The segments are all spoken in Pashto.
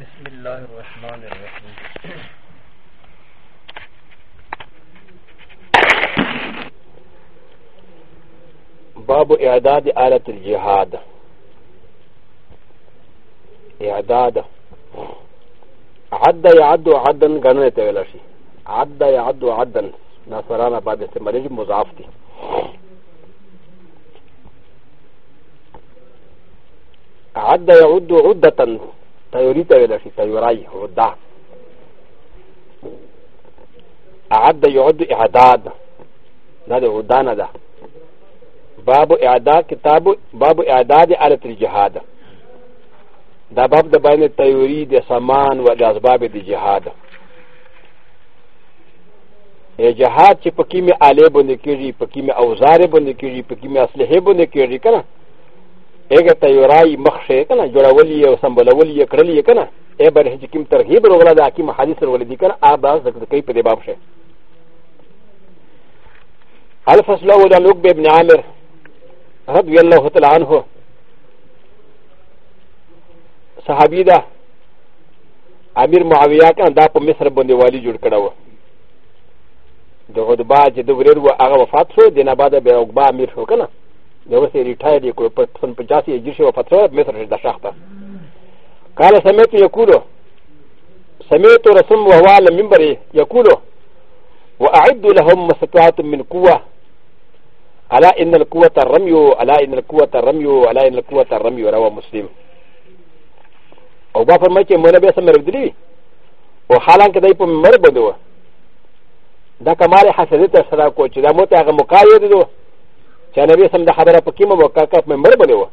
بسم الله الرحمن الرحيم باب اعداد آلة الجهاد اعداد عد يعد عدا غنه ته ویل شي عد يعد عدا نصرانه بعد استعمالي مضاف دي عد يعد عدة تيوري تيوري تيوري ودا أعد يعد إعداد هذا ودانا ده باب إعداد كتاب باب إعداد آلة الجهاد دا باب د بین تیوری د سامان و د اسباب د جهاد ای جهاد چې پکې می آلې باندې کېږي پکې می اوزار باندې کېږي پکې می اسلحه باندې کېږي کنه اگر تا یورای مخشه کنه جوړولی او سمبولولی کړلی کنه ای بر هیڅ کوم ترغیب ورولا د حکیم حدیث ورول دي کنه آبا ذکر کوي په دې باب شه الفصل اول عن عقبه بن عامر رضی الله تعالی عنه صحابی ده امیر معاویه کنه دا په مصر باندې والی جوړ کړه و د عتبه چې د وریر و هغه وفات شو دینه بعد به عقبه امیر شو کنه よせリタイリコルプトンプジャシー、ジュシオファトラ、メトルダシャタ。カラサメトヨクロ、サメトラスムワワーラミンバリ、ヨクロ、ワアイドルホムサトアトミンコワ、アラインルコワタラミヨ、アラインルコワタラミヨ、アラインルコワタラミヨ、ラワムスリム。おばファマチェムラベサメルディ、おはらんかでポムメルボドウ。だかまれはせれたらこちらもたがもかよでどう。چې نبی سم د خبره په کیمه وکاکه په ممبر باندې و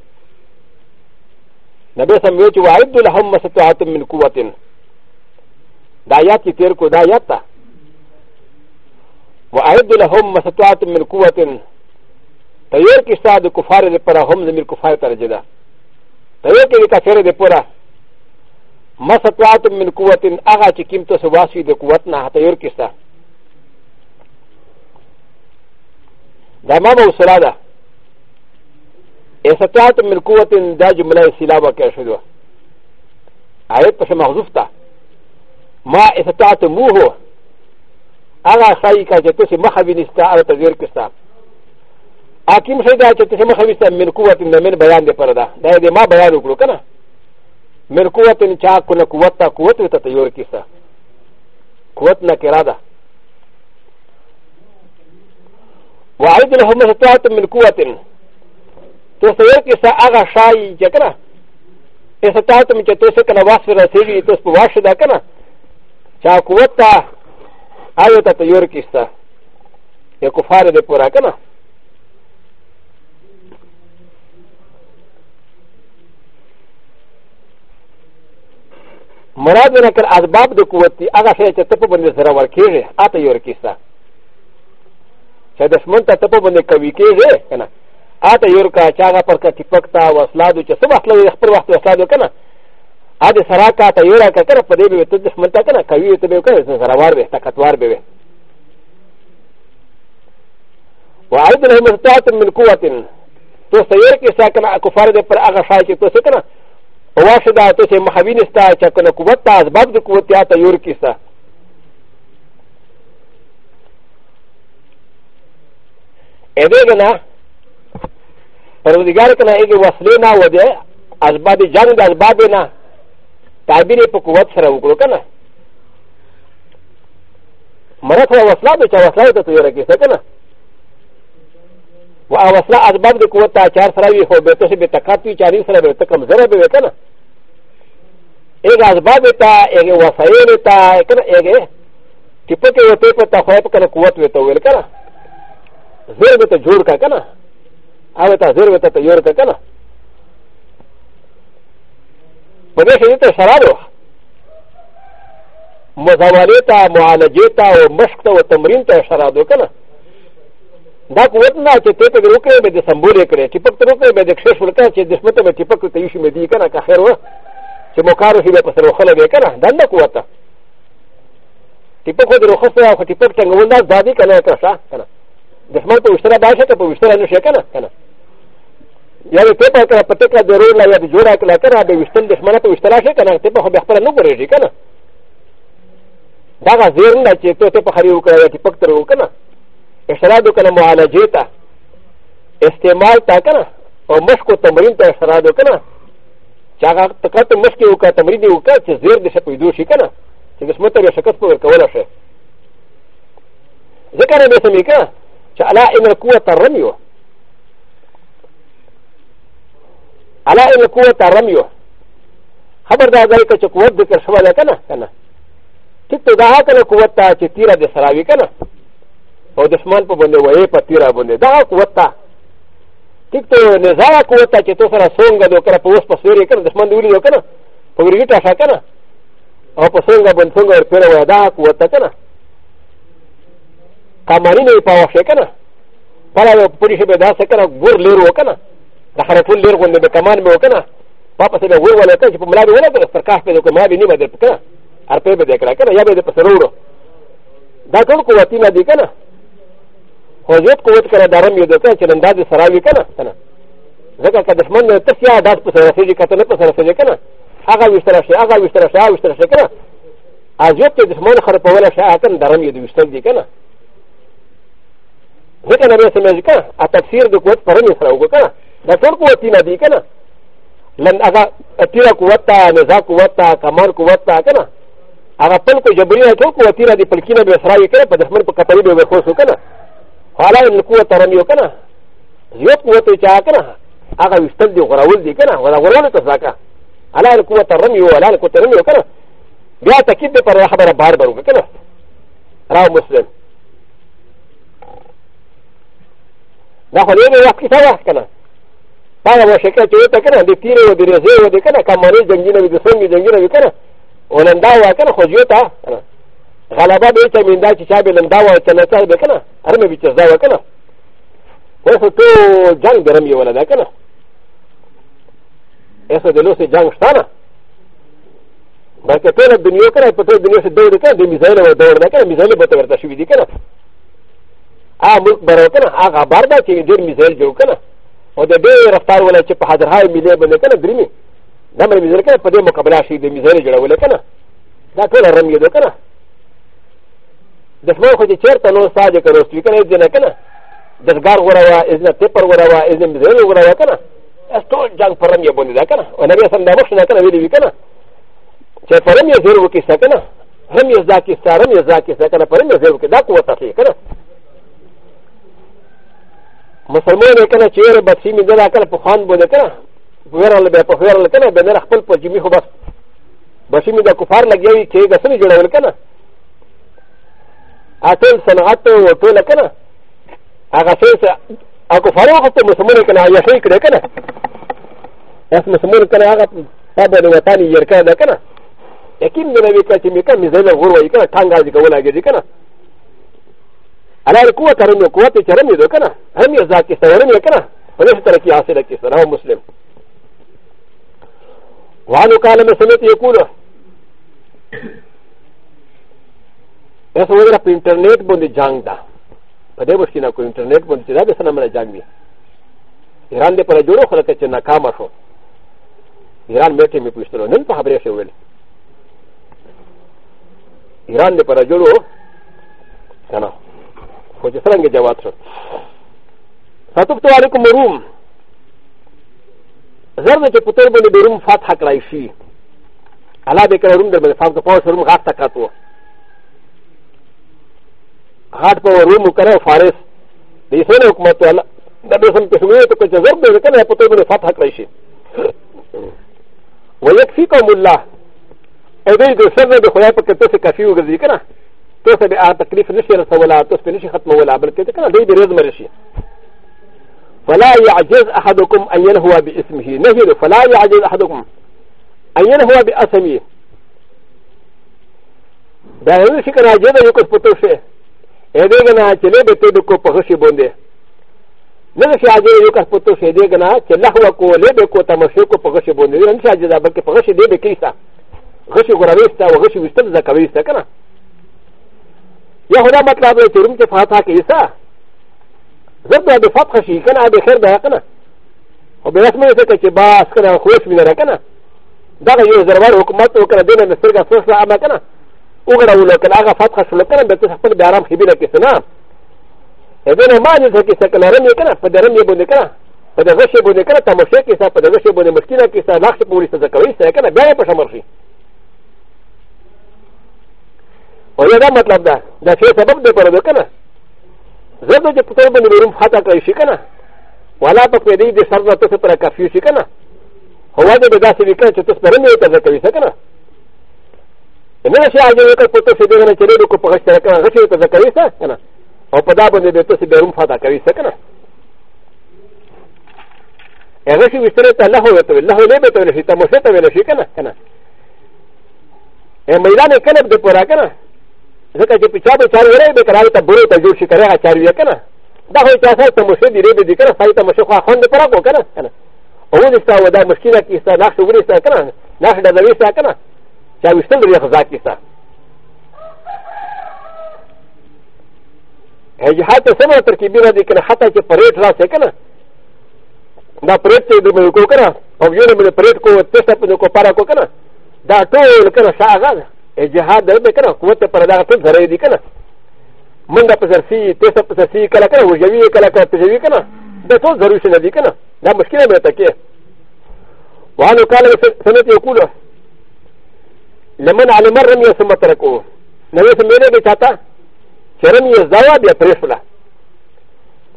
نبی سم یو چې وعد لهم مستعات من قوت دا آیات کې تیر کو دا آیات تا وعد لهم مستعات من قوت تیار کې ساده کفار لپاره هم زمير کفار ترجه ده تیار کې کافر لپاره مستعات من قوت هغه چې کیمته سواسي د قوت نه تیار کې ساده ダマバウスラダエサタトミルコーティンダジュムライシラバケシュドアレプシャマズフタマエサタトムーホアラサイカジェプシマハビニスタアラタディルキスタアキムシダチェプシマハビスタミルコーティンダメルバランデパラダダイデマバラルクロカナミルコーティンチャーコナコワタコワタタタヨルキスタコワタナケラダ وعيد لهم ستات من قوة تصور كيسا أغا شاي جكنا استطاعت من جتوسه كنا واسف رسيجي توس بواش دا كنا چا قوت تا آيو تا تيور كيستا يا كفار دي پورا كنا مراد نه کل اسباب د قوت دي هغه شی چې ته په باندې سره ورکیږي اته یو ورکیسته چې دشمن ته ته په باندې کوي کېږي که نه اته یور کا چې هغه پر کټي پک ته وسلادو چې څه وخت لري خپل وخت وسلادو که نه ا دې سره کا ته یور کا کنه په دې به ته دشمن ته کنه کوي ته به کوي سره وار به طاقتوار به وعيد لهم استطاعت من قوة تو سير كي ساكنا كفار دي پر اغا شاي چه تو سكنا واسدا تو سي محبين استا چه كنا قوة تا اسباب دي قوة تا يور كي سا ا و ي ن ا فردجارك ن ا ايه وصلنا ودي اسباب جانب اسبابنا تعبيري بقوات سراوكوكنا مرات هو وصلا بك وصلا تطيرك سكنا و وصلا اسباب قوات تاشار سراوي هو بتشي بتكاتي شاري سراوي تكم زرب بكنا ايه اسباب تا ايه وصايل تا ايه كيفك يطيب تا خايب كنا قوات ويتويل كنا زر به ته جوړ کا که نه او ته زر به ته تیار کا که نه په دې کې ته شراب مزاولې ته معالجې ته او مشق ته او تمرین ته شراب که نه دا قوت نه چې ته ته وکړې به د سمبول کړې چې پک تر وکړې به د کښې ورته چې د شپته به ټیپک ته یې شي مې دی کنه که خیر و چې مو کارو شي به په سره خله به کنه دا نه قوت ته ټیپک د روخصه او ټیپک څنګه وندا دا دی کنه تر څه کنه دښمن په وشتره دا شي که په وشتره نه شي که نه که نه یا د تیپه کړه په تکړه د رور یا د جوړه کړه کړه د وشتل دښمنه په وشتره شي که نه تیپه خو بیا خپله نه پورېږي که نه دغه زیرن ده چې ته تیپه خري وکړه یا ټیپک ترې وکړه نه اشراد وکړه معالجې ته استعمال ته که نه او مشکو تمرین ته اشراد وکړه نه چې هغه تکړه ته مشکې وکړه تمرین یې وکړه چې زیر دې شپېدو شي که نه چې دښمن ته بیا شکست په ورکولی شي ذکر یې دې سمې که چې الله امر قوت رمي و الله امر قوت رمي و خبر دا ځای ته چې قوت ذکر شوی دی کنه کنه ټیک ته دا کنه قوت ته چې تیره د سراوي کنه او دشمن په باندې وایي په تیره باندې دا قوت ته ټیک ته نزا قوت ته چې تو سره څنګه دو کړه په اوس په سوري کنه دشمن دی ولې کنه په ورګیټه شا کنه او په څنګه باندې څنګه ورپره وای دا قوت ته کنه کمانی نه په واښه کنه پر یو پوری شپه دا څه کنه ګور لیر وکنه دا خره ټول لیر غوندې به کمان به وکنه پاپا سره ګور ولا ته چې په ملابه ولا پر کاش په دوه ملابه نیمه در کنه ارته به دکړه کنه یا به په سره وړو دا ټول قوتي نه دي کنه خو زیات قوت کنه دارم یو دته چې نن دا دې سره وی کنه کنه ځکه که دښمن نه تسیا داس په سره سړي کته نه په سره سړي کنه هغه وشتره شي هغه وشتره شي هغه وشتره شي کنه ازیت دښمن خرپول شي هغه درم یو دې وشتل دي کنه ا ن ا بس مزكا اتفسير دكوت فرن يسراوكا لكن قوتنا ديكنا لن اغا اتيرا قوتا نزا قوتا كمال قوتا كنا اغا تلك جبريا تلك قوتنا دي فلكينا بسرايكا بدحمر بكتري بوخوسكنا حالا ان القوه رميوكنا زيوت قوتي شاكنا اغا يستل دي غراول ديكنا ولا غراول تزاكا على القوه الرمي ولا القوه الرمي وكنا بیا تکید پر خبره بار بروکه کنه راو مسلم だから、よく来たわけな。パワーシェケットだけな、ディティーをディレゼーをディケナ、カマリジンギナ、ディソンギジンギナ、ディケナ、オランダワーケナ、ホジュータ、ガラバディチャミンダチチャビランダワーチャナチャビケナ、アルメビチザワケナ。ウォフトジャングルミオラデケナ。エソデロシジャンスタナ。だけど、ドニューカー、ポテトディニューシー、ドリカー、ディミザイルをドリカー、ミザイルをドリカー、シビディケナ。ا ملک برو کنه هغه بار دا چې ډیر میزایل جوړ کنه او د ډیر رفتار ولا چې په حاضر هاي میلې باندې کنه درمی دا مې میزایل کنه په دې مقابله شي د میزایل جوړول کنه دا ټول رم یې کنه د سمو خو چې چیرته نو ساده کړو چې کنه دې نه کنه دسګار غره وا اذن پیپر غره وا اذن میزایل غره وا کنه ټول جنگ پر رم یې باندې دا کنه او نبی سم دا مخ نه کنه ویلې کنه چې پرم یې زیرو کې سکنه رم یې ځا کې سره رم یې ځا کې سکنه پرم یې زیرو کې دا قوت اخلي کنه مسلمان کنه چې یره بسې مې دا کله په خوان بوله کنه ویرل به په ویرل کنه به نه خپل په جمی خو بس بسې مې دا کفار لګیوي چې دا سره جوړول کنه اټل صنعت او ټول کنه هغه څه هغه کفار هغه ته مسلمان کنه یا شي کړه کنه اس مسلمان کنه هغه په باندې وطن یې ورکړه کنه یقین مې نه وکړ چې مې کوم ځای له غور وای کنه ټانګه دې کوله کې کنه على القوة ترمي قوة ترمي دو كنا هم يزاك يسترمي كنا فليس تركي حاصل لك يسترى مسلم وعن قال ما سمعت يقول اسمه رب انترنت بند جانگ دا پدې مشکینه کو انټرنیټ باندې چې دا د سلام نه جنگ دی ایران دې پر جوړو خلک چې ناکام شو ایران مې ته مې پوښتنه نن په خبرې شو ویل ایران دې پر جوړو کنه خو چې څرنګه جواب شو فتبتو علیکم روم زر ده چې په تور باندې روم فتح کړای شي الله دې کړه روم در باندې فتح په روم غاټ تکاتو غاټ په روم وکړه فارس د اسرائیل حکومت الله د دې سم په سمه ته چې زر ده کنه په تور باندې فتح کړای شي ويكفيكم الله اې دې د سر نه د خدای په کته څخه کافي وګرځي کنه とせばあたくりふにしらさわらとすべにしはとわらばけてからでびれずまれし。فلا يعجز أحدكم أن ينهو باسمه نهر فلا يعجز أحدكم أن ينهو باسمه دا یو شي کنه جدا یو کوس پتو شي اې دې کنه چې له دې ته کو په شي باندې نه شي اجي یو کوس پتو شي دې کنه چې له هو کو له دې کو تمشو کو په شي باندې نه شي اجي دا بلکې په شي دې به کیسه غشي ګرانېستا او غشي وستل زکويستا کنه یا خدا مطلب دی چې روم کې فاتحه کې ایسا زر به د فتح شي کنه به خیر ده کنه او به رسمه څه چې باس کنه خوش مینه را کنه دا یو زرور حکومت وکړه دینه مسترګه سوسه عامه کنه وګړه ول کنه هغه فتح شول کنه به تاسو خپل د آرام خبره کې سنا اذن ما دې څه کې څه کنه رمې کنه په درم یې باندې کنه په دغه شی باندې کنه تمشه کې څه په دغه شی باندې مشکینه کې څه لاخ په ورسته کوي څه کنه بیا په شمر شي و ي ا مطلب ده ده شيء سبب ده قرب كنا زبده جب تر بني مرم خطا كاي شي كنا ولا تقوي دي دي سرنا تس پر كافي شي كنا هو ده بدا سي كان چ تس پرني تا زكوي سكنا نه شي اجي وك پتو سي دغه چلي دو کو پغش تر كنا غشي تا زكوي سا كنا او پدا بني دي تس بيرم خطا كاي سكنا غشي وستره ته الله وته الله له به ته شي ته مو ته ولا شي كنا كنا اے میدان کلب دے پورا کنا ځکه چې په چا به چارې ولې به کله ته بورو ته جوړ شي کړه هغه چارې وکنه دا خو چا سره ته مشه دی دی کنه سړی ته مشه خو خوند پر کو کنه کنه او دې تا ودا مشکله کې ستا ناخ وګړي ستا کنه ناخ د لوي ستا کنه چا وشتل لري خزا کې ستا هغه حتی سمه ترکیب را دي کنه حتی چې پرېټ راسه کنه دا پرېټ ته دې کو کنه او یو نه پرېټ کو تاسو په کو پارا کو کنه دا ټول کنه شاګه جهاد ده به کنه قوت پر دغه ټول سره دی کنه منګه په سر سي تیسه په سر سي کله کله وجوي کله کله تجوي کنه د ټول ضروري شنه دی کنه دا مشکله به تکي وانو قال سنت يقول لمن علم رمي ثم تركوه نبي سمينه به چاته چرمي زوا بیا پرېښوله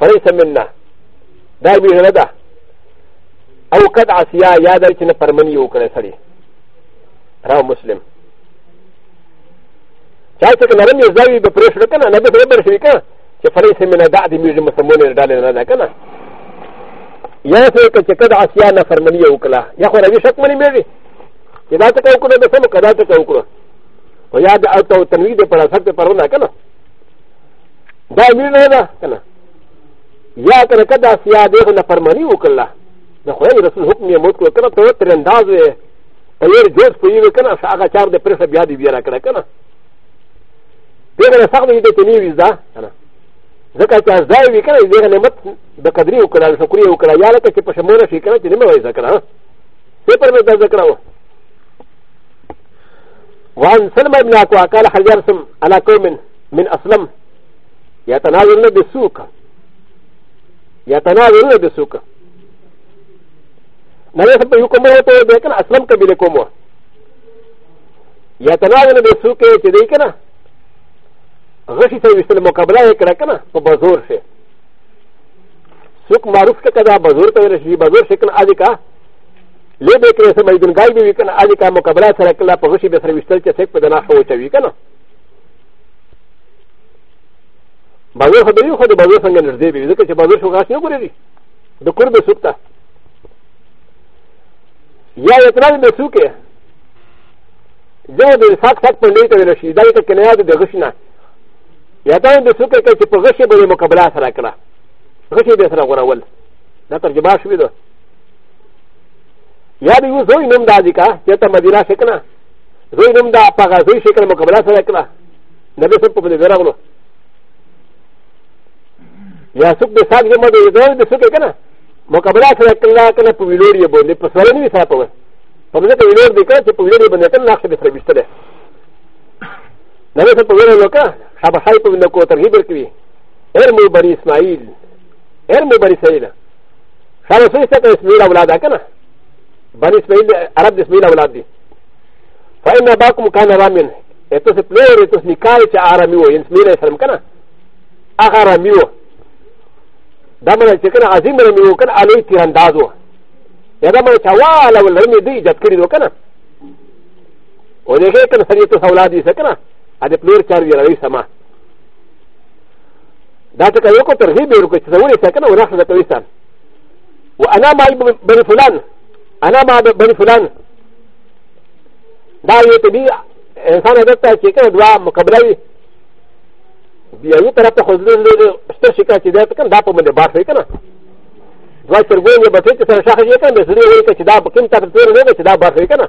فليس منا دا به نه ده او قد عصيا یا دا چې نه فرمني وکړي سړي راو مسلم チャイテクナミザイブプレシューカナ、ナビブレシューカナ、チェファレイセミナダディミュージムサモネルダレナダカナ。ヤセクチェカダアシアナファミリオクラ、ヤホラビシャクマリメリ。ヤダテカオクラデフォルカダテカオクラ。ウヤダアウトタミデパラサテパロナカナ。ダミューナダカナ。ヤカナカダシアデフォナファミリオクラ。なほら、ラスルホクミヤモトクラトウトレンダーズ。ウェルジョーズフォーユーカナ、シャガチャーデプレシャビアディビアラカナカナ。دغه سخت دی ته نیوي دا کنه ځکه چې از دای وی کنه دغه نعمت د قدرې وکړه شکر یې وکړه یا لکه چې په شموله شي کنه چې نیمه وای ذکر څه پر مې دا ذکر و وان سلم ابن اقوا قال حجر سم على قوم من اسلم يتناولون بالسوق يتناولون بالسوق نبي سب يقوم به اسلم كبير يقوم يتناولون بالسوق تدري كده غشي سره ویشتل مقابله یې کړه که نه په بزور شي څوک معروف ټکه دا بزور ته ویل شي بزور شي که نه ادي کا لې به کړې سمه دنګای به وي که نه ادي کا مقابله سره کله په غشي به سره ویشتل چې څوک په دنا ښه وچوي که نه بازار خو به یو خو د بازار څنګه نږدې وي ځکه چې بازار شو غاښ نه ګوري د قرب څوک ته یا اعتراض به څوک یې ځکه د ساک ساک په لې ته ویل شي دا یې ته کنایه د غشي نه یا دا د څوک کې چې په غشي باندې مقابله سره کړه غشي به سره غوړول دا ترجمه شوې ده یا د یو زوی نوم دا دی کا چې ته مدینه شکنه زوی نوم دا په غزوی شکل مقابله سره کړه نبی صلی الله علیه وسلم یا څوک به ساګ جمع دی دا د څوک کنه مقابله سره کړه کنه په ویلوړې باندې په سره نه وسه په په دې کې ویلوړې کړه چې په ویلوړې باندې تل نقشه به سره وشتله نبی صلی الله علیه وسلم アバハイプのコーターヒブルキビエルムバリスマイルエルムバリセイラシャラフェイサカイスミラウラダカナバリスマイルアラブスミラウラディファイナバコムカナラミンエトセプレイエトセニカイチアラミウエンスミライサムカナアハラミウダマラチカナアジムラミウカナアレイティランダゾヤダマラチャワーラウラミディジャクリドカナオレヘイカナサリエトサウラディセカナアデプレイチャービアリサマダテカヨコトヘビルコチザウリセカノウラフザトリサンウアナマイブリフランアナマブリフランダイエテビアサナダタチキャドワムカブライビアユタラタホズルストシカチデタカンダポメデバフリカナドワチェルゴニバティティサンシャハジェカンデスリウリカチダポキンタプトゥルネベチダバフリカナ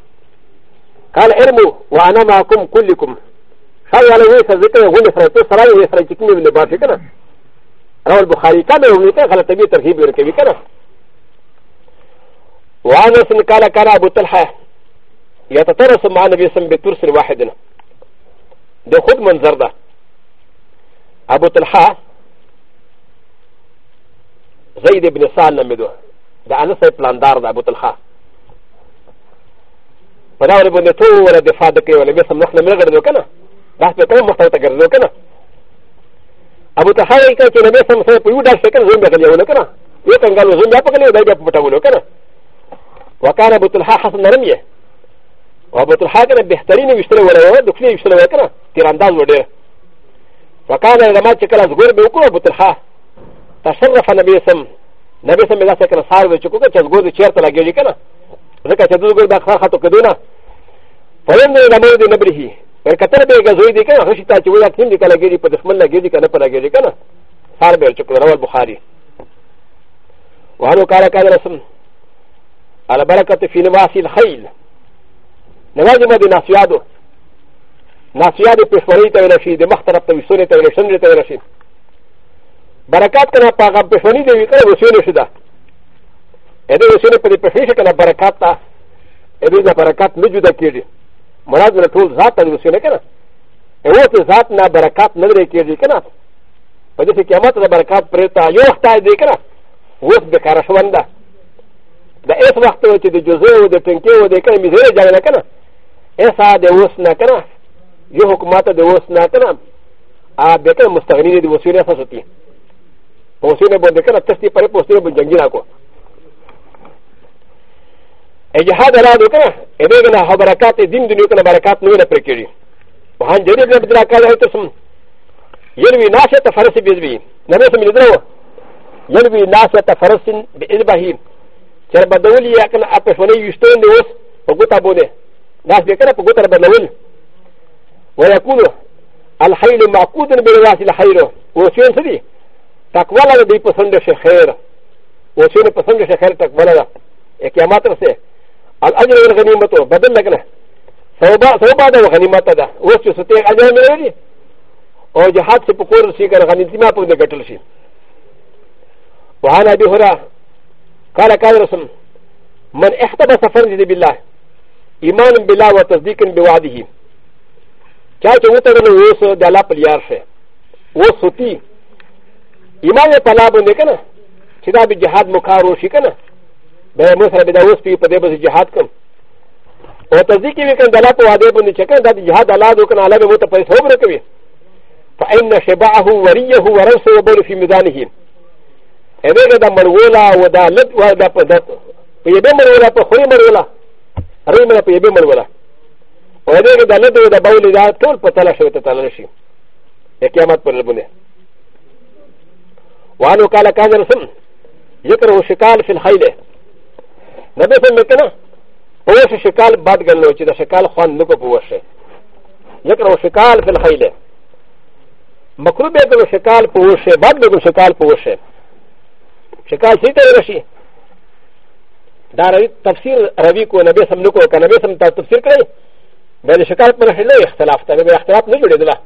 قال ارموا وانا معكم كلكم شاو على ويسا ذكر غني فريتو سراي ويسرا تكني من باشي كنا روى البخاري كان يومي كان خلق تبيه ترهيب يركبي كنا وانس قال كان ابو طلحه يتطرس مع النبي صلى الله عليه وسلم بترس واحد ده خد منظر ده ابو طلحه زيد بن سالم ده ده انس بلاندار ده ابو طلحه په دا ولې باندې ټوله دفاع د کوي ولې بیا سم نخله مې ګرځو که نه بحث به کوم مخته ته ګرځو که نه ابو تخا وایي که چې نبی سم سره په یو ډال شي که نه زوم بیا غلی ولو که نه یو کنګال زوم بیا په غلی دی بیا په پټولو که نه وکان ابو طلحه حسن نرم یې وابو طلحه که نه بهترین یې ویشتلی ولی وه دښمن یې ویشتلی وی که نه تیرانداز و ډېر وکان علما چې کله زګور به وکړو ابو طلحه تشرف نبی سم نبی سم یې داسې که نه سار وی چې کوکه چې زګور دې چېرته لګېږي که نه ځکه چې دوی ګور د اخبار خطو کدونه فلم نه لمر دې نبره پر کتر به غزوې دي کنه هشي تا چې ولا کین دي کله ګيري په دښمن لګي دي کنه په لګي دي کنه فار به چې کړه بخاري وهلو قال قال رسول على بركه في نواصي الخيل نواجه ما دي ناسيادو ناسيادو پښوري ته ولا شي د مخ طرف ته وسونه ته ولا شنډه ته ولا شي برکات کنه په هغه پښونی دی کړه وسونه شي ده ا د ي وسيله په دې پښې کنه برکات ته ا دې د برکات نه جدا کیږي مراد له ټول ذات ته وسيله کنه او ته ذات نه برکات نه لري کیږي کنه په دې قیامت د برکات پرې ته یو وخت دی کنه اوس به کار شوند دا اوس وخت چې د جزو او د ټنکی او د کله مې زیره جوړه کنه ایسا د اوس نه کنه یو حکومت د اوس نه کنه ا به کنه مستغنی دي وسیله اساس ہوتی وسیله باندې کنه تستی پرې پوسټره باندې جنگی راکو ا جهاد ا ل ا د و ك ن ا ا ب ي ج ن ا ه ب ر ك ا ت د ي ن د ن ي و ك ن ا بركات ن و ن ا بركيري وهان جديد ن ب د ر ا ك ا ل ه ت س م يلوي ناسه تفرس بزبي نبس من الدرو يلوي ناسه تفرس بإذبه شرب دولي يكن ا ب ش و ن ي يشتون دوس فقوتا بوني ناس بكنا فقوتا بدول ويكون الحيل معقود بالراس الحيل وشين سدي تقوالا دي پسند شخير وشين پسند شخير تقوالا اكيامات رسي الاجر والغنيمه بدل لكنا سوبا دا غنیمت دا اوس چې ستې اجر ملي او جهاد څخه پکور سي کر غنیمت ما په ګټل شي وعن ابي هريره قال قال رسول من احتبس فرجه بالله ایمان بالله وتصديق بوعده چا چې وتړل اوس د الله په لار شي اوس ستي ایمان په الله باندې کنه چې دا به جهاد مکارو شي کنه ب ا م س ر ب د ا و س في قدام الجهاد كم و تزيك يمكن دلاب وعدب من الشكل ذات الجهاد الله وكان على بموت قيس هو بركبي فإن شبعه وريه ورسه وبول في ميدانه هذا دا مرولا ودا لد ودا بدت فيبي مرولا فخوي مرولا ري مرولا فيبي مرولا وهذا دا لد ودا بول دا طول بطلع شوية تتلاشي كيامات پر لبنه وعنو قال كان رسم يكره شكال في الخيله なべさんめかなおししかんばっがんのうちだしかんほんのこぼし。やかのしかんふんはいれ。マクルベルのしかんぼし、ばっがんのしかんぼし。しかんしいたらし。だらいたしるあびこなべさんのこかなべさんたとしるかい。べるしかんぷんへれ、やたらふたべやたらぷんじゅうでら。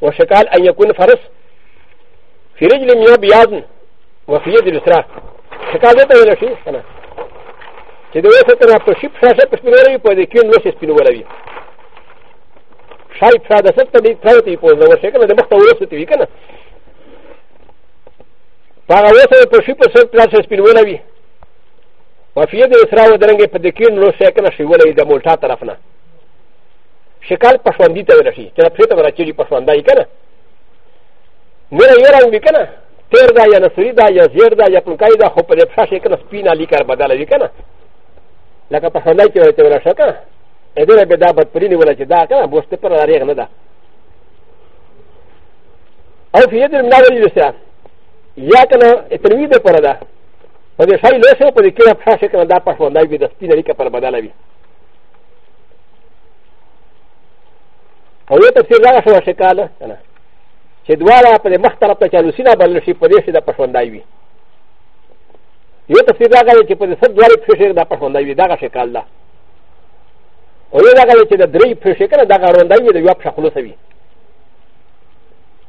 おしかんあやこんファレス。フィレジルミヤビアン。وفي يد الاسراء فقال ذاته الى شيء چې د وسه تر په شپ شاشه په سپینولوي په دې کې نو شي سپینولوي شای پرا د ست دې تر دې په نو شي کنه د مخ ته وسه تی کنه هغه وسه په شپ سر تر شي سپینولوي وفي د اسراو درنګ په دې کې نو شي کنه شي ولې د مولټا طرف نه شکل پښوندی ته ورشي چې په ته ورچې پښوندای کنه مره یې راوړي کنه تیر دا یا نسری دا یا زیر دا یا پلکای دا خو په دې پښه کې کنه سپینا لیکر بدلوي کنه لکه په خندا کې ورته ولا شکه ا دې به دا بد پرې نیول چې دا کنه بوست پر راریغ نه ده او فی دې نه ولې لسه یا کنه تنوید پر ده په دې شای له څه په دې کې په شکه دا په خندا کې د سپینې کې پر بدل وي او یو تفسیر را شو شکاله کنه چې دواړه په مخ طرف ته چالو سینا بل شي په دې شي د پښوندای وي よとせらがれてプレセントライプシェルダパソンダイダガシェカルダ。およだがれてダレイプシェカルダガロンダイダヨプシャクロセビ。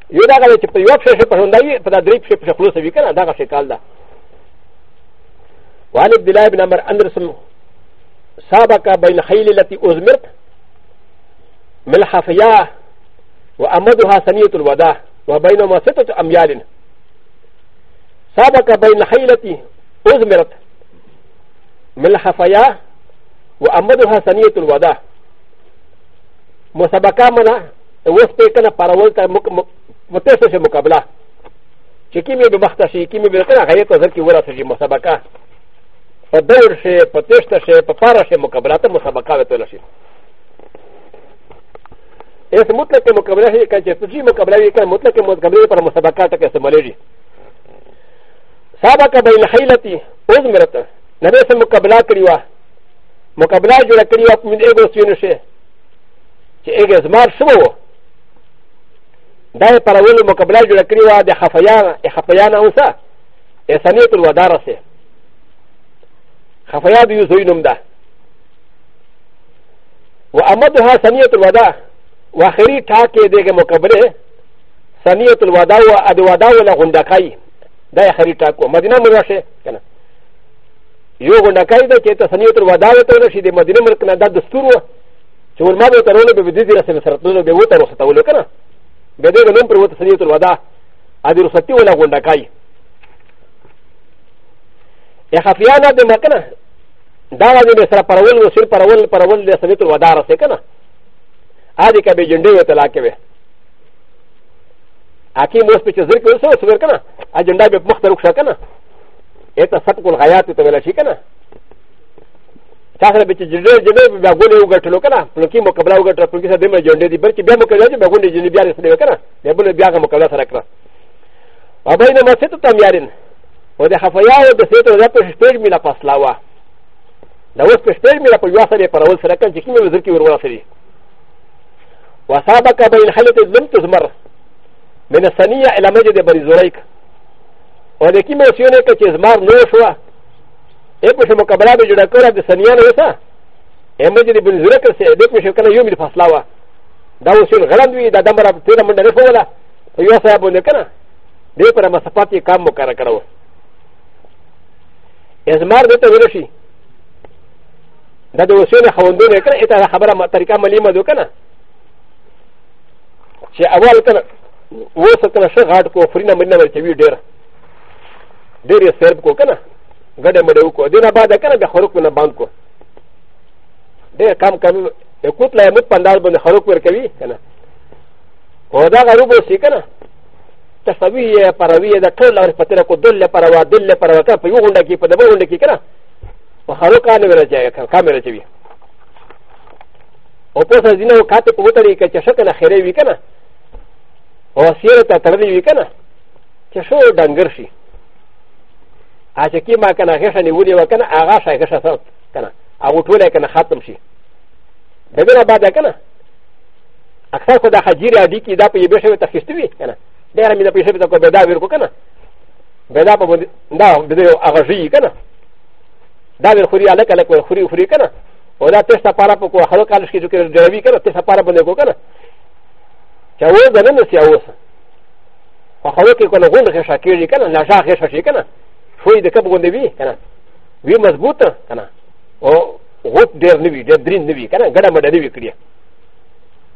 よだがれてプヨプシェパソンダイダレイプシェクロセビカラダガシェカルダ。وعن عبد الله بن عمر اندرسون سابق بين خيل التي ازمرت من حفيا وامدها سنيه الوداع وبينهما سته اميال سابق بين خيلتي أزمرت من الحفايا وأمدها ثانية الوداع مسابقة منا وسبيكنا باراولتا متسوس مقابلة شكيمي بمختا شكيمي بلقنا غيرت وزركي ولا سجي مسابقة فدور شي فتشتا شي ففارا شي مقابلة مسابقة وتولا شي اس مطلق مقابلة هي كان جسجي مقابلة هي كان مطلق مقابلة پر مسابقة تک استعمالي سابق بين الحيلتي أزمرت نبيس مقابلة كريوة مقابلة جولة كريوة من إيجو سينوشي إيجو زمار شمو دائما قرأولو مقابلة جولة كريوة دي خفيانا خفيانا أنسا إسانية الودارة سي خفيا دي يزوينم ده وأمدها سنية الوداع وآخري تاكي ديجي مقابلة سنية الوداع وأدوداع لغندقائي だやはりたこ、マディナムラシェ、かな。よごなかいだけ、たさによるわだわとなしでマディナムラカナダストゥロー、ちょうまだたろうべべでらせるさとのべわたろさたおれかな。べでるのんぷるわたさによるわだ、あでるさきわらごなかい。やはりあなでまかな。だわでべさらパラウルのしゅるパラウルパラウルでさによるわだらせかな。あでかべじんでよたらけべ。アキモスピチズルクルソースウェルカナアジェンダビブモクタルクシャカナエタサプコルハヤトゥトゥラシカナチャービチジュレジュレビバゴリウガトゥロカナプロキモカブラウガトゥプロキサディマジョンディブルキビアモカラジバゴリジュニビアリスディカナデブルビアモカラサラカナアバイナマセトタミヤリンウデハファヤウデセトラプシペルミラパスラワダウスペルミラパヤサリパラウスラカンジキミウズキウロワサリ وصابك بين حلقه لم تزمر من الثانية إلى مجد بريزوريك ولكن ما يسيوني كتزمار نوشوا إبوش مقابلة بجدا كورا دي ثانية نوسا مجد بريزوريك سيدك مشو كان يومي فاصلاوا داو سيون غلند وي دا دمرا تيرا من دنفو ولا ويو سيابون لكنا دي پر مسافاتي کام مقارا کرو ازمار دته ولشي دا د وسیله خوندونه کړه اته خبره طریقه مليمه دوکنه چې اول کنه و سکنا شا غاٹ کو فرینا مرینا مر چوی ډیر ډیر یې سرب کو کنه ګډه مډه وکړو دینه بعد کنه بیا خروق نه باند کو ډیر کم کم کوټ لا مت پندار باندې خروق ور کوي کنه او دا غروب وسی کنه تصوی پروی د ټول لار پتره کو دل پروا دل پروا کا په یو غونډه کې په دغه غونډه کې کنه وخروق نه ورځي کامره چوي او په ځینې وخت په وتري کې چې شکنه خیره وی کنه او سیره ته تړلې وي کنه چې شو ډنګر شي ا چې کی ما کنه غشه نیولې وکنه هغه شای غشه سره کنه هغه ټوله کنه ختم شي دغه نه بعد کنه اکثر خو دا حجیر عادي کی دا په یبه شوی تخیست وی کنه ډیر مې د پیښې ته کو بدا ویر کو کنه بدا په دا بده هغه شي کنه دا ویر خوري الک الک خوري خوري کنه او دا تاسو لپاره په کوه خلک کالش کې چې ډېر وی کنه تاسو لپاره باندې کو کنه チャウダメのシアウス。ファハウキコのゴンドシャキリカナ、ラシャヘシャシキナ、フォイデカブゴンデビーカナ、ウィマズブタカナ、オウォッデルニビ、デルニビカナ、ガラマデビクリア。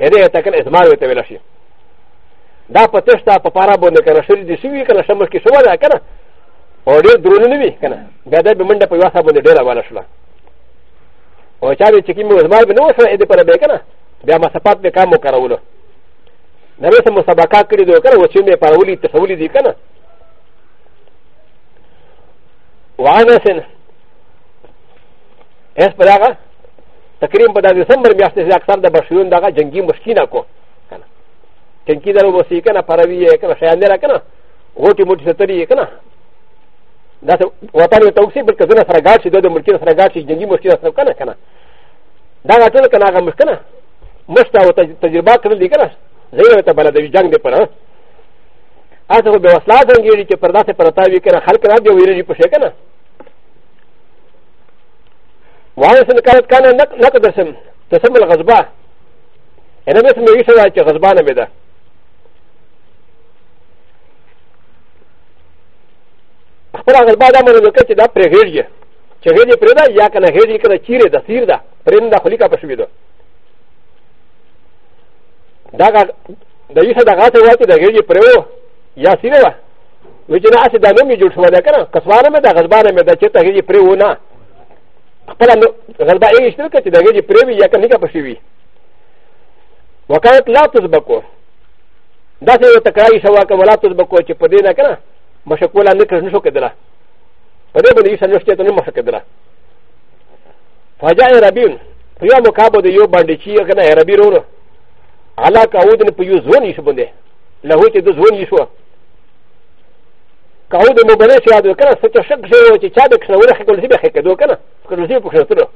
エレアタケンエスマルテベラシ。ダパテスタパパラボンデカナシリディシビカナシャムキシュワダカナ、オレドルニビカナ、ガダビマンダパワサボンデラワラシュラ。オチャビチキムズマルベノーサエディパラベカナ、ビアマサパテカモカラウロ。なべさまさばかくりどかのちゅうねパウリとフォリディカナ。ワーナセンエスパラガタクリンパダディセンバーミアスティザクサンダバシュンダガジャンギムスキナコ。キンキダロボシカナパラビエカナシャンデラカナ。ウォティモチセトリエカナ。だと、わたりとおしぶかずなさがし、どのむきなさがし、じんぎむきなさかなかな。だが、とるかながむかな。むしたをたじばくるでかな。زیر ته بلد وی جنگ دی پر اته به وسلا څنګه چې پردا ته پرتا وی کنه خلک را دی ویری په شي کنه وارث نکړت کنه نک دسم دسم الغضبا انا بس مې ویشه چې غضبانه مې ده خپل غضبا دا مې وکړ چې دا پرې غېږه چې غېږه پرې ده یا کنه غېږه کنه چیرې ده سیر ده پرې نه خلیکا پښوی ده だが、だいさだがたわけでげりプレオ、やしれば、ウジナシダノミジューシュワダカナ、カスワラメダガスバラメダチェタゲリプレオナ、パラノガバエイシュケチダゲリプレビヤカニカパシビ。わかっらとずばこ。だせよたかいしゃわかわらとずばこちパディナカナ、マシャコラネクルシュケデラ。パデブリシャノシェタノマシャケデラ。ファジャエラビュン、フィアモカボディヨバンディチヨガナエラビューロー。على كاودن بيوزون يشبونه له تدزون يشوى كاودن مبالغ هذا كان ستشك شيء وتشابك شنوره كل زبا حكا دو كان كل زبا بخشتره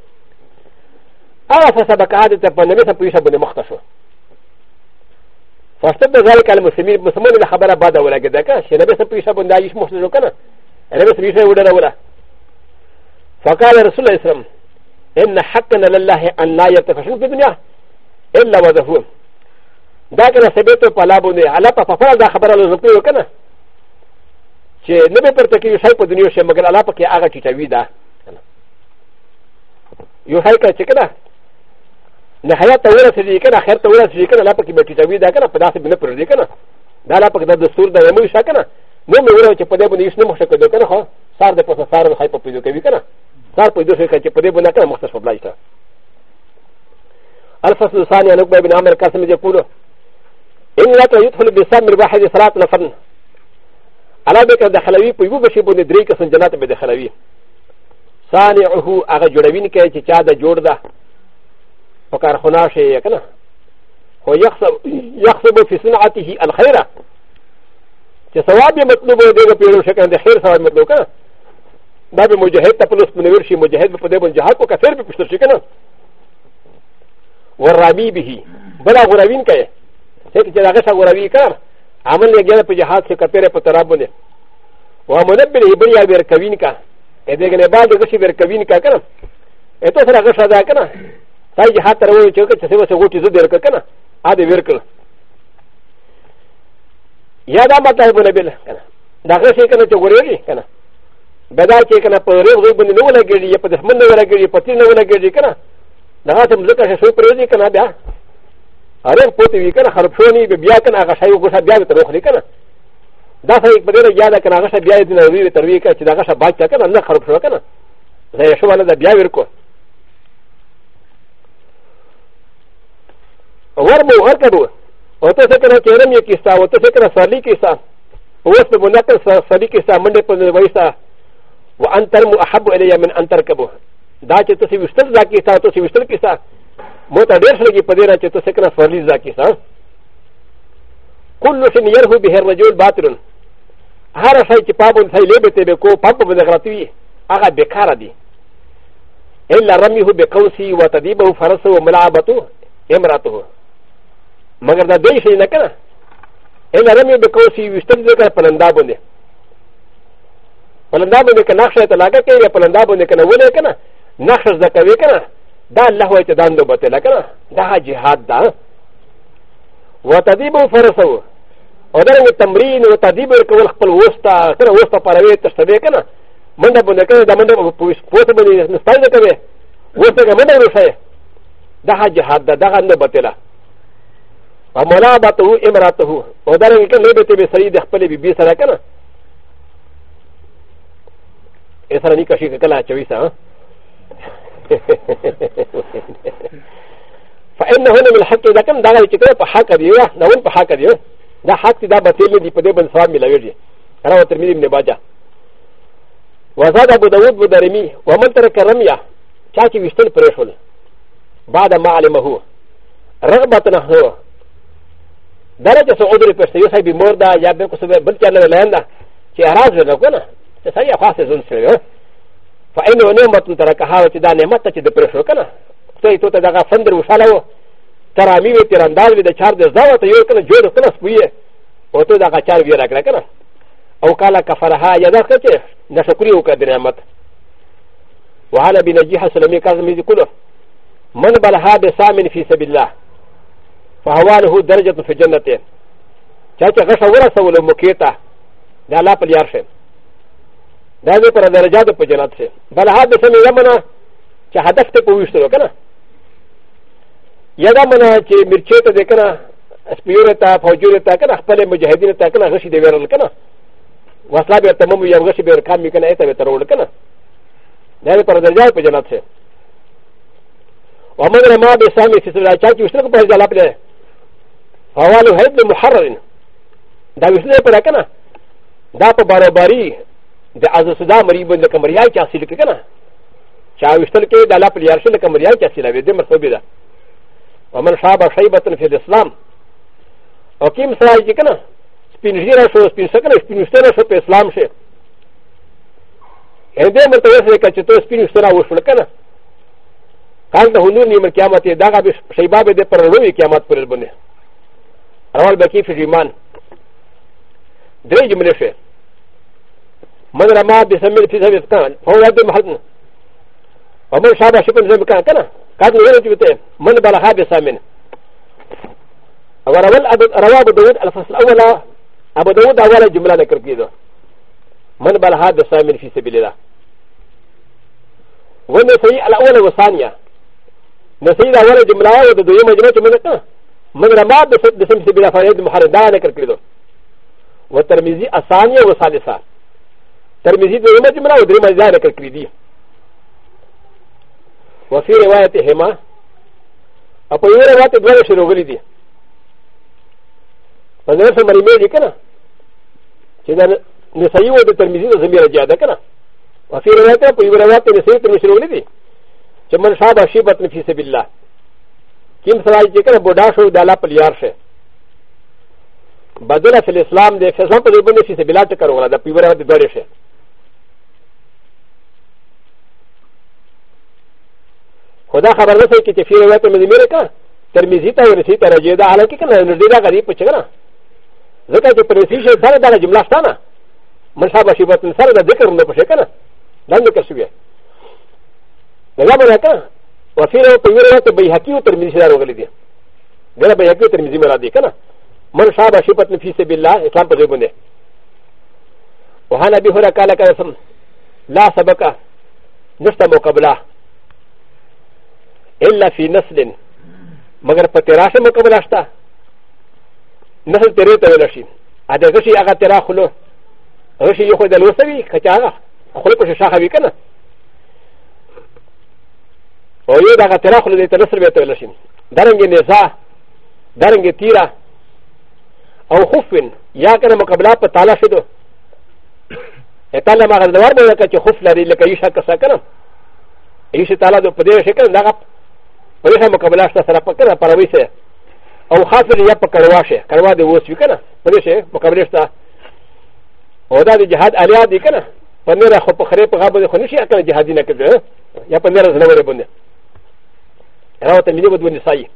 على فسبك عادة بنمسا بيشبونه مختصر فاستبدل ذلك المسلمين مسلمون الخبر بعد ولا كذا كان شيء نبي سبيشبونه يش مختصر كان نبي سبيشبونه ولا ولا فقال رسول الله صلى الله عليه وسلم ان حقنا لله ان لا يتفشل في الدنيا الا وذهوم だからセベトパラボネアラパパパラダハバラのプロケナチェネベプテキユサイポデニューシェマガラパキアラチチャビダユハイカチェケナなはやたウラシリケナヘタウラシリケナラパキメチチャビダケナパダセベネプロディケナダラパキダデストルダメウシャケナノメウラチェポデボニューシノモシャケドケナホサーデポササーのハイポピドケビケナサーポデュシェケポデボナケナモサソブライタアルファスルサニアのウェブナメカスメジャポロ ان لا يدخل بسام الواحد صلاه نفر على بك دخلوي بيبو بشي بن دريك سن جنات بدخلوي صانعه اغا جوړوین کې چې چا د جوړ ده په کارخونه شي کنه هو يحسب يحسب في صنعته الخير چې ثواب مطلوب دی د پیرو شکه د خیر ثواب مطلوب کنه دا به مجاهد ته پولیس منور شي مجاهد په دې باندې جهاد کو کفر به پښتر شي کنه ور رابي به بلا غراوین کې هيك جلاغه سغوروي كان عمل يجي في جهاد في كبيره في ترابونه ومنبه يبني على بيركوين كان ادي غني بعد غشي بيركوين كان كان اتو سره غشا دا كان تاي جهاد تروي چوك چسي وسه غوتي زو دير كان ادي بيركل يا دا متاي بن بل كان دا غشي كان چوريلي كان بدا چې کنه په ریغ دوی باندې نو لګیږي په دښمن نو لګیږي په تیر نو لګیږي کنه دا ته مزه که شو پرې دي کنه بیا هر پوت وی کنه خراب شو نه بیا کنه هغه شی وګشه بیا به تروخ لیکنه دا سره یک بدره یاد کنه هغه شی بیا دې نه وی تر وی کنه چې دا هغه شی باج کنه نه خراب شو کنه زه شو ولدا بیا ورکو ور مو ور کړو او ته څه کنه چیرم یو کیسه او ته څه کنه سالی کیسه اوس په مونږ ته سالی کیسه منډه په وایسا وانتر محب الیه من انتر کبو دا چې تاسو وشتل دا کیسه تاسو وشتل کیسه もたでしゃぎパデラチェットセカナファリザキサン。コンノシニヤホビヘラジュールバトルン。ハラシャイチパブンサイレベテベコパブンザラティアガベカラディ。エララミホベカウシーワタディバウファラソウムラバトエムラトウ。マガダデシェイナカナ。エララミホベカウシーウステムズカパランダブンデ。パランダブンデカナシャタラケケパランダブンデカナウネカナ。ナシャザカウェカナ。دا الله وایي چې دا نو بتله که نه دا جهاد ده وتدیب فرسه و او دارنګه تمرین و تدیب ورکول خپل اوس ته که نه اوس ته پروې تښتوې که نه منډه بنده کوې دا منډه پوسه باندې نستایزه کوې اوس ته منډه وروښیې دا جهاد ده دغه نو بتله وملا بته امراته او دارنګه که نه به ته به سړي د خپلې بیبي سره که نه ا سره نیکه شي که کله اچوي سه فإنه من الحق إذا كان دعا يشكر بحق ديوه نقول بحق ديوه ده حق ده بطل دي بدي بن سلام ملاوي رواه الترمذي بن ماجه وزاد أبو داود ودرمي ومن ترك الرمية شاكي ويشتل بريشول بعد ما علمه رغبة نحنو درجة سعود ريبرسي يوسف بموردا يا بيكو سبب بلتيانا لأنه كي أراز لنا كنا تسايا خاصة زنسل ファインのネマトンタラカハウチダネマタチデプレショカナ。それとただがファンデルウシャラウ。タラミウティランダーウィデチャーデザワトヨーカナジョーカナスクイエ。オトダガチャービラカナ。オカラカファラハヤダカチェ、ナシャクリウカデネマト。ワハラビナジハスラミカズミズクロ。من بل هذا سامن في سبيل الله فهوانه درجة في جنته چاچه غشه ورسولو مکیتا دا لا په لیار شي だぜからだじゃどぽじゃなくて。だらはでせみやまな、ちゃはだしてぽうしてるかな。やだまな、ちみちゅうとでかな、スピューレタ、ポジュレタ、かな、パレムジャヘディレタ、かな、しでべるかな。わさびたもみやがしべるかみかな、えたべたろうかな。だぜからだじゃぽじゃなくて。わまだまべさみしすらちゃきゅうしてるかじゃなくて。ファワーのヘッドもはらん。だびすれぱらかな。だぱばらばり。د از صدا مریب د کمریا کې حاصل کې کنه چا وشتل کې د لا په یار شل کمریا کې حاصل وي د مرتبه ده ومن شاب شیبه فی الاسلام او کیم سره کې کنه سپین ژیره شو سپین سکر سپین وشتل شو په اسلام شه هر دې مرتبه سره کې چې تو سپین وشتل او شل کنه قال د هنور نیمه قیامت دا غو شیبه به د پرلوي قیامت پر بنه اول بکی فی ایمان دې جمله شه من رما بسمير في سبيل كان هو يبدو محلنا ومن شابه شبن زي مكان كان كان يرجو بتاعه من بلغها بسامين وروى روى ابو داود الفصل الاول ابو داود اول جمله ذكر كده من بلغها بسامين في سبيل الله ومن سيء الاول والثانيه نسيء الاول جمله ودوي مجموعه من كان من رما بسم سبيل الله فايد محرم ده ذكر كده والترمذي الثانيه والثالثه ترمزي د یمه جمله او درې مزه ذکر کړی دي وفي روایت هما او په یو روایت دوه شروغلي دي په نور سره مې دي کنه چې دا نسایي و د ترمزي د زميره جاده کنه وفي روایت په یو روایت نسایي ترمزي شروغلي دي چې من شابه شی بطن فی سبیل الله کیم سړی چې کنه بوډا شو د الله په لیار شه بدل فی الاسلام دې فیصله په دې باندې فی سبیل الله ټکر وغلا د پیوره د دوه شه و دا خبر نسي كي في رواية من أمريكا ترمزي تا ورسي تا رجي دا حالا كي كنا نردي دا غريب پچگنا ذكا كي پرسي شد سر دا جملة ستانا من صاحب شبتن سر دا ذكر نو پشه كنا دا ذكر سوية نظام دا كنا وفي رواية بيحكي و ترمزي دا روغلي دي دا بيحكي و ترمزي مراد دي كنا من صاحب شبتن في سبيل الله اسلام پا زيبون دي وحانا بي هرا كالا كرسم لا سبقا نشتا مقابله الا في نسل مگر په تراشه مکمل اشتا نسل تیرې ته ویل شي ا دغه شي هغه تیرا خلو هغه شي یو خو د لوسوي کچا هغه خلو په شاخه وی کنه او یو دغه تیرا خلو دې ته نسل به ته ویل شي درنګ نزا درنګ تیرا او خفن یا کنه مقابله په تعالی شدو تعالی ما غدوار به لکه چې خف لري لکه یو شکه سکنه یو شی تعالی د پدې شکه دغه په یوه مقابله شته سره په کنه پروي سره او خاصه یا په کړوا شه کړوا دی اوس وی کنه په دې شه مقابله شته او دا د جهاد الیا دی کنه په نره خو په خره په غابه خو نشي کنه جهادي نه کړه یا په نره زنه ور باندې راوته ملي بده ونی سایه